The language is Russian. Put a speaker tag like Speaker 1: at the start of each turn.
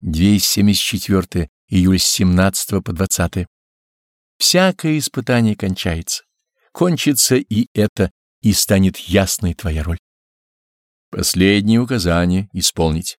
Speaker 1: 274 июль 17 по 20. Всякое испытание кончается. Кончится и это, и станет ясной твоя роль. Последнее указание исполнить.